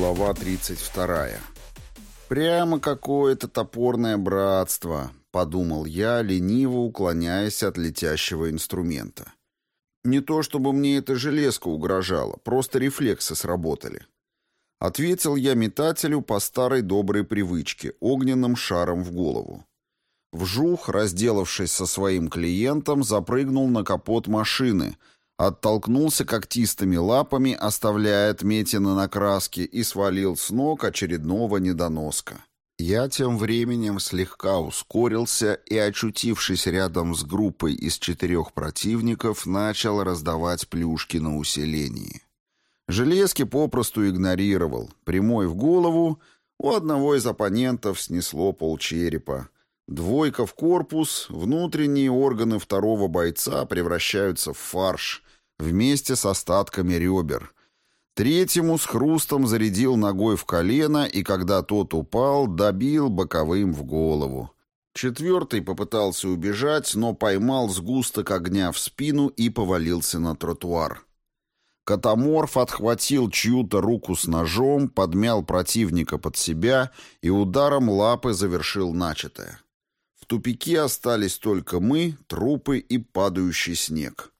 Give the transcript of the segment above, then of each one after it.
Глава 32. «Прямо какое-то топорное братство», — подумал я, лениво уклоняясь от летящего инструмента. Не то чтобы мне эта железка угрожала, просто рефлексы сработали. Ответил я метателю по старой доброй привычке, огненным шаром в голову. Вжух, разделавшись со своим клиентом, запрыгнул на капот машины — оттолкнулся когтистыми лапами, оставляя отметины на краске, и свалил с ног очередного недоноска. Я тем временем слегка ускорился и, очутившись рядом с группой из четырех противников, начал раздавать плюшки на усилении. Железки попросту игнорировал. Прямой в голову у одного из оппонентов снесло полчерепа. Двойка в корпус, внутренние органы второго бойца превращаются в фарш, вместе с остатками ребер. Третьему с хрустом зарядил ногой в колено, и когда тот упал, добил боковым в голову. Четвертый попытался убежать, но поймал сгусток огня в спину и повалился на тротуар. Катаморф отхватил чью-то руку с ножом, подмял противника под себя и ударом лапы завершил начатое. В тупике остались только мы, трупы и падающий снег.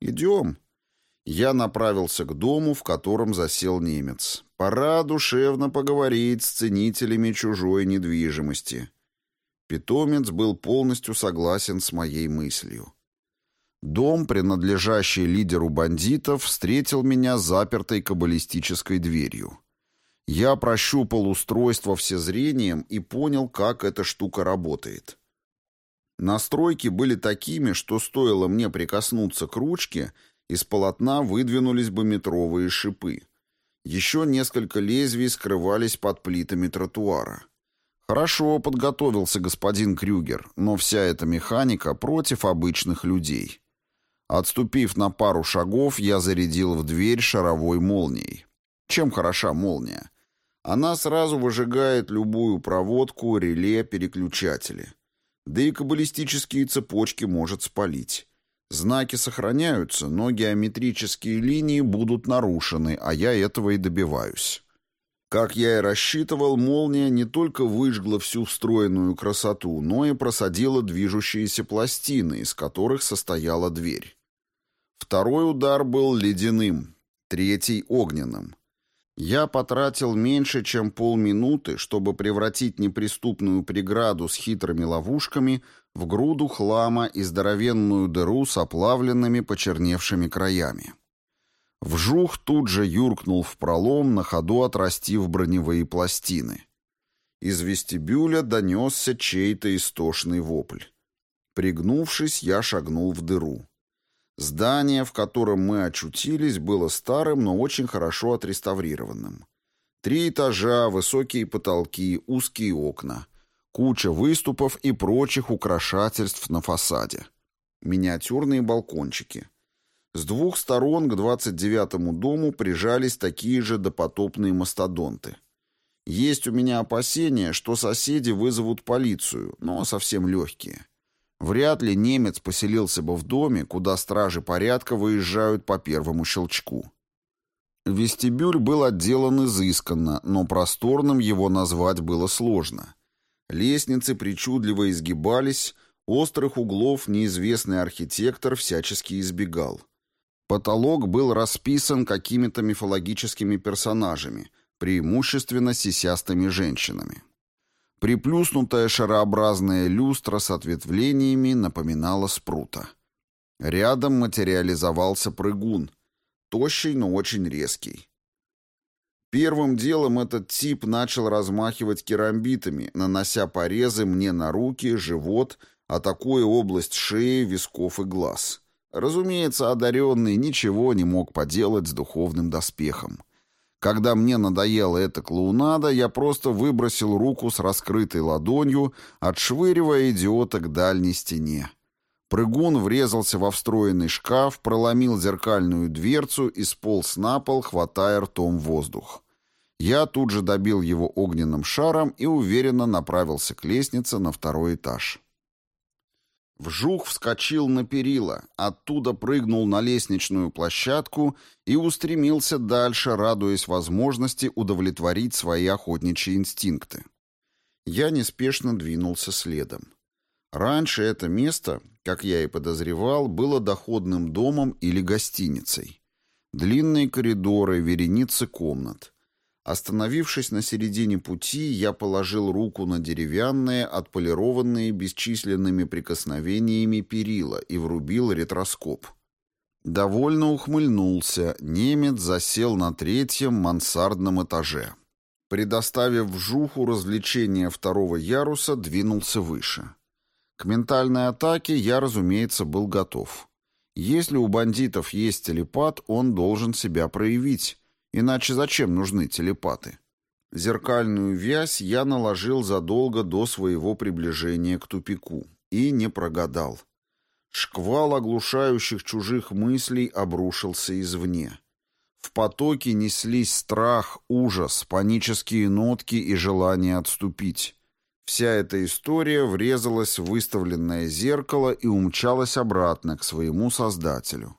«Идем», я направился к дому, в котором засел немец. Пора душевно поговорить с ценителями чужой недвижимости. Питомец был полностью согласен с моей мыслью. Дом, принадлежащий лидеру бандитов, встретил меня запертой каббалистической дверью. Я прощупал устройство всезрением и понял, как эта штука работает. Настройки были такими, что стоило мне прикоснуться к ручке — из полотна выдвинулись бы метровые шипы. Еще несколько лезвий скрывались под плитами тротуара. Хорошо подготовился господин Крюгер, но вся эта механика против обычных людей. Отступив на пару шагов, я зарядил в дверь шаровой молнией. Чем хороша молния? Она сразу выжигает любую проводку, реле, переключатели. Да и каббалистические цепочки может спалить. Знаки сохраняются, но геометрические линии будут нарушены, а я этого и добиваюсь. Как я и рассчитывал, молния не только выжгла всю встроенную красоту, но и просадила движущиеся пластины, из которых состояла дверь. Второй удар был ледяным, третий — огненным. Я потратил меньше, чем полминуты, чтобы превратить неприступную преграду с хитрыми ловушками в груду хлама и здоровенную дыру с оплавленными почерневшими краями. Вжух тут же юркнул в пролом, на ходу отрастив броневые пластины. Из вестибюля донесся чей-то истошный вопль. Пригнувшись, я шагнул в дыру. Здание, в котором мы очутились, было старым, но очень хорошо отреставрированным. Три этажа, высокие потолки, узкие окна — куча выступов и прочих украшательств на фасаде. Миниатюрные балкончики. С двух сторон к 29-му дому прижались такие же допотопные мастодонты. Есть у меня опасения, что соседи вызовут полицию, но совсем легкие. Вряд ли немец поселился бы в доме, куда стражи порядка выезжают по первому щелчку. Вестибюль был отделан изысканно, но просторным его назвать было сложно. Лестницы причудливо изгибались, острых углов неизвестный архитектор всячески избегал. Потолок был расписан какими-то мифологическими персонажами, преимущественно сисястыми женщинами. Приплюснутая шарообразная люстра с ответвлениями напоминала спрута. Рядом материализовался прыгун, тощий, но очень резкий. Первым делом этот тип начал размахивать керамбитами, нанося порезы мне на руки, живот, атакуя область шеи, висков и глаз. Разумеется, одаренный ничего не мог поделать с духовным доспехом. Когда мне надоела эта клоунада, я просто выбросил руку с раскрытой ладонью, отшвыривая идиота к дальней стене. Прыгун врезался во встроенный шкаф, проломил зеркальную дверцу и сполз на пол, хватая ртом воздух. Я тут же добил его огненным шаром и уверенно направился к лестнице на второй этаж. Вжух вскочил на перила, оттуда прыгнул на лестничную площадку и устремился дальше, радуясь возможности удовлетворить свои охотничьи инстинкты. Я неспешно двинулся следом. Раньше это место, как я и подозревал, было доходным домом или гостиницей. Длинные коридоры, вереницы комнат. Остановившись на середине пути, я положил руку на деревянные, отполированные бесчисленными прикосновениями перила и врубил ретроскоп. Довольно ухмыльнулся, немец засел на третьем мансардном этаже. Предоставив Жуху развлечение второго яруса, двинулся выше. К ментальной атаке я, разумеется, был готов. Если у бандитов есть телепат, он должен себя проявить, Иначе зачем нужны телепаты? Зеркальную вязь я наложил задолго до своего приближения к тупику и не прогадал. Шквал оглушающих чужих мыслей обрушился извне. В потоке неслись страх, ужас, панические нотки и желание отступить. Вся эта история врезалась в выставленное зеркало и умчалась обратно к своему создателю.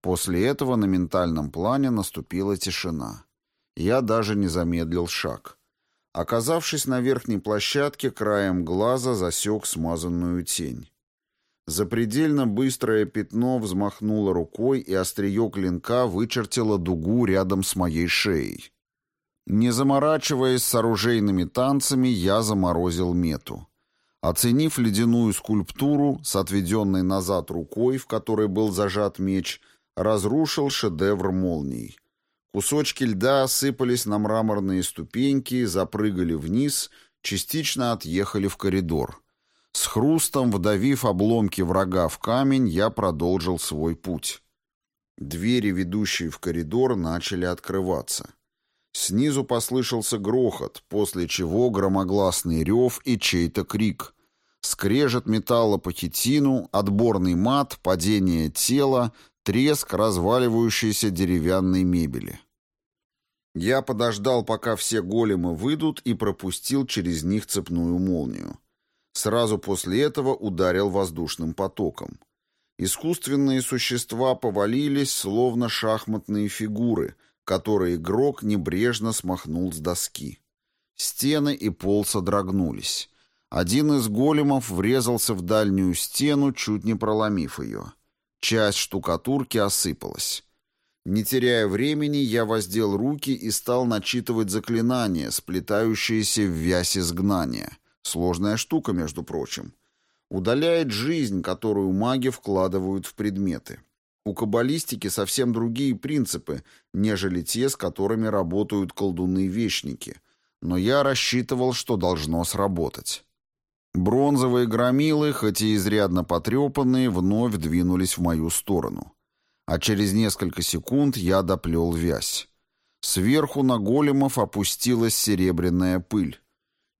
После этого на ментальном плане наступила тишина. Я даже не замедлил шаг. Оказавшись на верхней площадке, краем глаза засек смазанную тень. Запредельно быстрое пятно взмахнуло рукой, и острие клинка вычертило дугу рядом с моей шеей. Не заморачиваясь с оружейными танцами, я заморозил мету. Оценив ледяную скульптуру с отведенной назад рукой, в которой был зажат меч, разрушил шедевр молний. Кусочки льда осыпались на мраморные ступеньки, запрыгали вниз, частично отъехали в коридор. С хрустом, вдавив обломки врага в камень, я продолжил свой путь. Двери, ведущие в коридор, начали открываться. Снизу послышался грохот, после чего громогласный рев и чей-то крик. Скрежет металла по хитину, отборный мат, падение тела, треск разваливающейся деревянной мебели. Я подождал, пока все големы выйдут, и пропустил через них цепную молнию. Сразу после этого ударил воздушным потоком. Искусственные существа повалились, словно шахматные фигуры, которые игрок небрежно смахнул с доски. Стены и пол содрогнулись. Один из големов врезался в дальнюю стену, чуть не проломив ее. Часть штукатурки осыпалась. Не теряя времени, я воздел руки и стал начитывать заклинания, сплетающиеся в вязь изгнания. Сложная штука, между прочим. Удаляет жизнь, которую маги вкладывают в предметы. У каббалистики совсем другие принципы, нежели те, с которыми работают колдуны-вечники. Но я рассчитывал, что должно сработать. Бронзовые громилы, хоть и изрядно потрепанные, вновь двинулись в мою сторону. А через несколько секунд я доплел вязь. Сверху на големов опустилась серебряная пыль.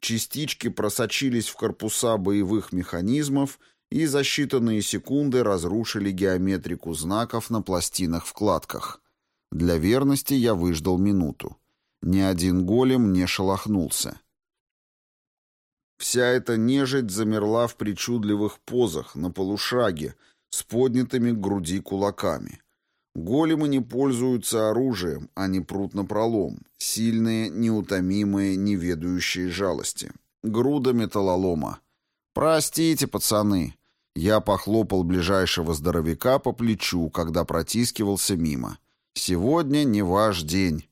Частички просочились в корпуса боевых механизмов и за считанные секунды разрушили геометрику знаков на пластинах-вкладках. Для верности я выждал минуту. Ни один голем не шелохнулся. Вся эта нежить замерла в причудливых позах, на полушаге, с поднятыми к груди кулаками. Големы не пользуются оружием, они прут на пролом, сильные, неутомимые, неведающие жалости. Груда металлолома. «Простите, пацаны!» Я похлопал ближайшего здоровяка по плечу, когда протискивался мимо. «Сегодня не ваш день».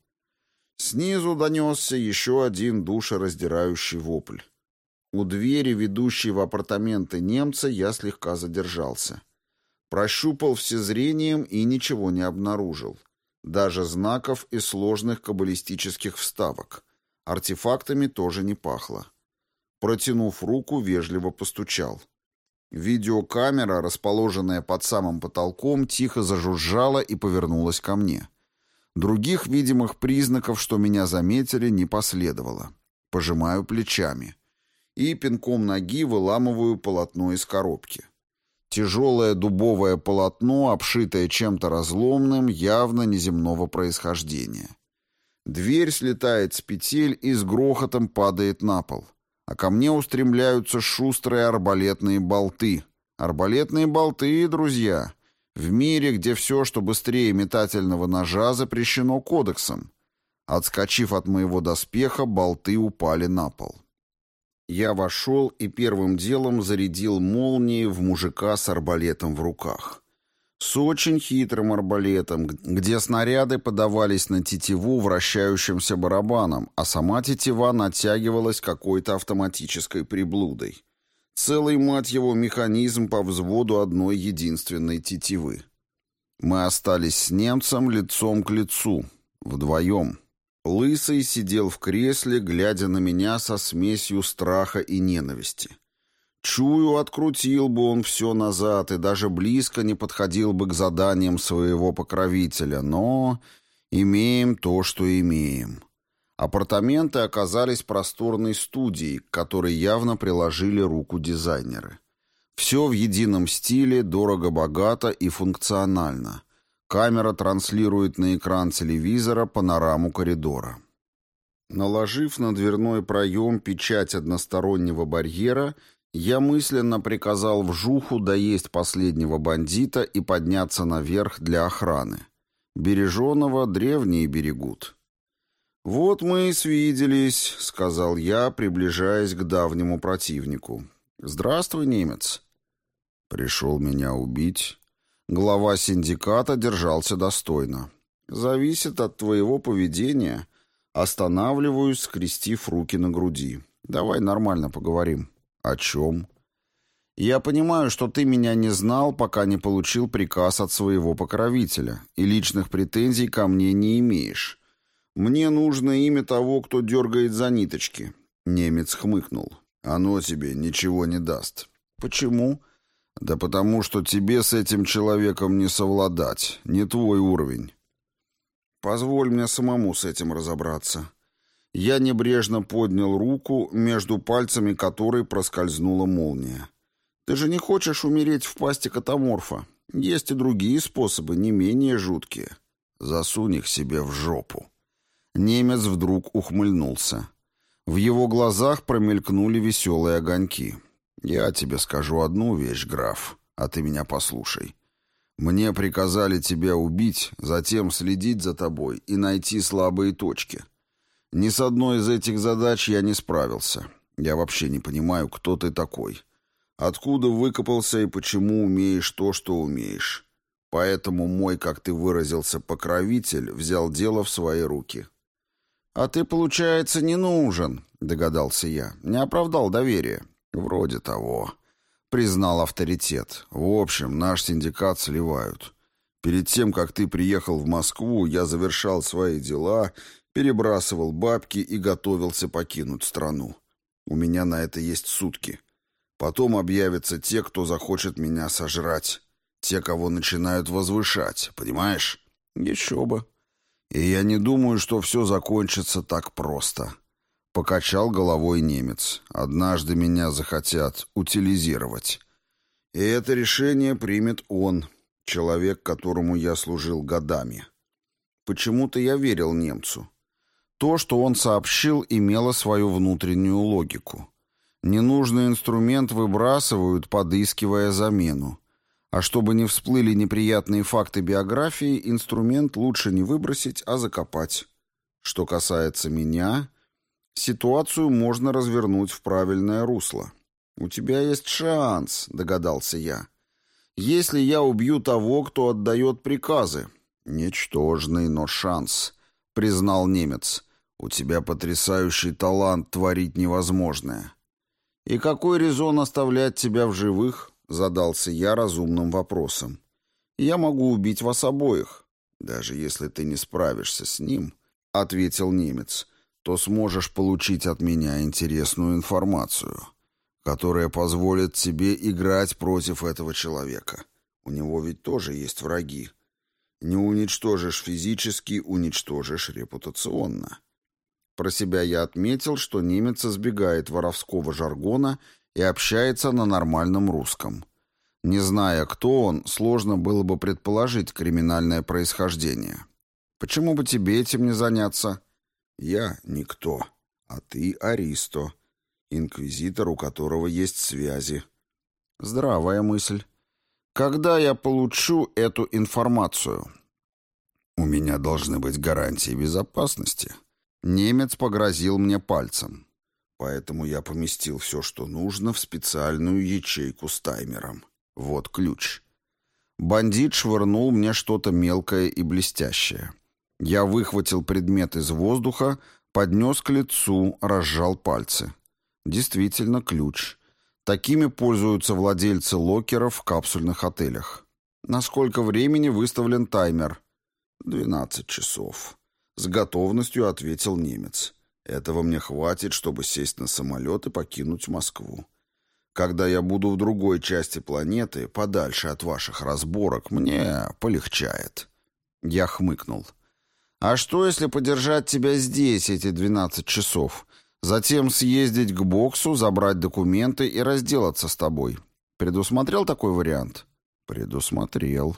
Снизу донесся еще один душераздирающий вопль. У двери, ведущей в апартаменты немца, я слегка задержался. Прощупал всезрением и ничего не обнаружил. Даже знаков и сложных каббалистических вставок. Артефактами тоже не пахло. Протянув руку, вежливо постучал. Видеокамера, расположенная под самым потолком, тихо зажужжала и повернулась ко мне. Других видимых признаков, что меня заметили, не последовало. Пожимаю плечами и пинком ноги выламываю полотно из коробки. Тяжелое дубовое полотно, обшитое чем-то разломным, явно неземного происхождения. Дверь слетает с петель и с грохотом падает на пол, а ко мне устремляются шустрые арбалетные болты. Арбалетные болты, друзья. В мире, где все, что быстрее метательного ножа, запрещено кодексом. Отскочив от моего доспеха, болты упали на пол. Я вошел и первым делом зарядил молнии в мужика с арбалетом в руках. С очень хитрым арбалетом, где снаряды подавались на тетиву вращающимся барабаном, а сама тетива натягивалась какой-то автоматической приблудой. Целый, мать его, механизм по взводу одной единственной тетивы. Мы остались с немцем лицом к лицу, вдвоем. Лысый сидел в кресле, глядя на меня со смесью страха и ненависти. Чую, открутил бы он все назад и даже близко не подходил бы к заданиям своего покровителя, но имеем то, что имеем. Апартаменты оказались просторной студией, к которой явно приложили руку дизайнеры. Все в едином стиле, дорого-богато и функционально. Камера транслирует на экран телевизора панораму коридора. Наложив на дверной проем печать одностороннего барьера, я мысленно приказал вжуху доесть последнего бандита и подняться наверх для охраны. Береженого древние берегут. «Вот мы и свиделись», — сказал я, приближаясь к давнему противнику. «Здравствуй, немец». «Пришел меня убить». Глава синдиката держался достойно. «Зависит от твоего поведения». Останавливаюсь, скрестив руки на груди. «Давай нормально поговорим». «О чем?» «Я понимаю, что ты меня не знал, пока не получил приказ от своего покровителя, и личных претензий ко мне не имеешь». «Мне нужно имя того, кто дергает за ниточки». Немец хмыкнул. «Оно тебе ничего не даст». «Почему?» «Да потому что тебе с этим человеком не совладать. Не твой уровень». «Позволь мне самому с этим разобраться». Я небрежно поднял руку, между пальцами которой проскользнула молния. «Ты же не хочешь умереть в пасти катаморфа? Есть и другие способы, не менее жуткие. Засунь их себе в жопу». Немец вдруг ухмыльнулся. В его глазах промелькнули веселые огоньки. «Я тебе скажу одну вещь, граф, а ты меня послушай. Мне приказали тебя убить, затем следить за тобой и найти слабые точки. Ни с одной из этих задач я не справился. Я вообще не понимаю, кто ты такой. Откуда выкопался и почему умеешь то, что умеешь. Поэтому мой, как ты выразился, покровитель взял дело в свои руки». «А ты, получается, не нужен», — догадался я. «Не оправдал доверие». «Вроде того», — признал авторитет. «В общем, наш синдикат сливают. Перед тем, как ты приехал в Москву, я завершал свои дела, перебрасывал бабки и готовился покинуть страну. У меня на это есть сутки. Потом объявятся те, кто захочет меня сожрать. Те, кого начинают возвышать, понимаешь? Еще бы. И я не думаю, что все закончится так просто. Покачал головой немец. Однажды меня захотят утилизировать. И это решение примет он, человек, которому я служил годами. Почему-то я верил немцу. То, что он сообщил, имело свою внутреннюю логику. Ненужный инструмент выбрасывают, подыскивая замену. А чтобы не всплыли неприятные факты биографии, инструмент лучше не выбросить, а закопать. Что касается меня, ситуацию можно развернуть в правильное русло. «У тебя есть шанс», — догадался я. «Если я убью того, кто отдает приказы». «Ничтожный, но шанс», — признал немец. «У тебя потрясающий талант творить невозможное». «И какой резон оставлять тебя в живых?» Задался я разумным вопросом. «Я могу убить вас обоих. Даже если ты не справишься с ним, — ответил немец, — то сможешь получить от меня интересную информацию, которая позволит тебе играть против этого человека. У него ведь тоже есть враги. Не уничтожишь физически, уничтожишь репутационно». Про себя я отметил, что немец избегает воровского жаргона и общается на нормальном русском. Не зная, кто он, сложно было бы предположить криминальное происхождение. Почему бы тебе этим не заняться? Я никто, а ты Аристо, инквизитор, у которого есть связи. Здравая мысль. Когда я получу эту информацию? У меня должны быть гарантии безопасности. Немец погрозил мне пальцем. Поэтому я поместил все, что нужно, в специальную ячейку с таймером. Вот ключ. Бандит швырнул мне что-то мелкое и блестящее. Я выхватил предмет из воздуха, поднес к лицу, разжал пальцы. Действительно ключ. Такими пользуются владельцы локеров в капсульных отелях. На сколько времени выставлен таймер? «Двенадцать часов», — с готовностью ответил немец. «Этого мне хватит, чтобы сесть на самолет и покинуть Москву. Когда я буду в другой части планеты, подальше от ваших разборок, мне полегчает». Я хмыкнул. «А что, если подержать тебя здесь эти двенадцать часов? Затем съездить к боксу, забрать документы и разделаться с тобой. Предусмотрел такой вариант?» «Предусмотрел».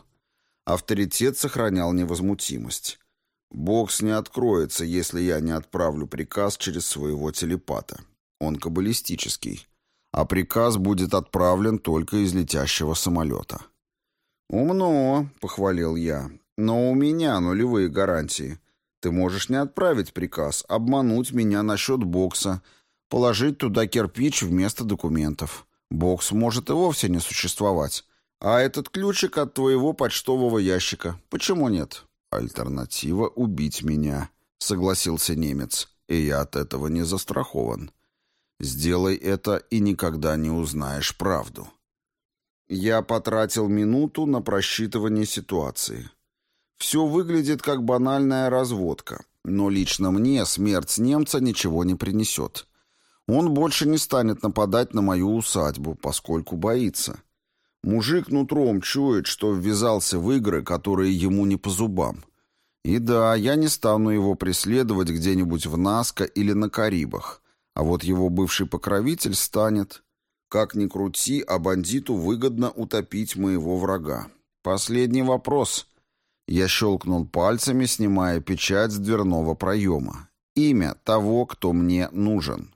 Авторитет сохранял невозмутимость. «Бокс не откроется, если я не отправлю приказ через своего телепата. Он каббалистический а приказ будет отправлен только из летящего самолета. «Умно», — похвалил я, — «но у меня нулевые гарантии. Ты можешь не отправить приказ, обмануть меня насчет бокса, положить туда кирпич вместо документов. Бокс может и вовсе не существовать. А этот ключик от твоего почтового ящика. Почему нет?» «Альтернатива — убить меня», — согласился немец, — «и я от этого не застрахован». Сделай это и никогда не узнаешь правду. Я потратил минуту на просчитывание ситуации. Все выглядит как банальная разводка, но лично мне смерть немца ничего не принесет. Он больше не станет нападать на мою усадьбу, поскольку боится. Мужик нутром чует, что ввязался в игры, которые ему не по зубам. И да, я не стану его преследовать где-нибудь в Наско или на Карибах. А вот его бывший покровитель станет. Как ни крути, а бандиту выгодно утопить моего врага. Последний вопрос. Я щелкнул пальцами, снимая печать с дверного проема. Имя того, кто мне нужен.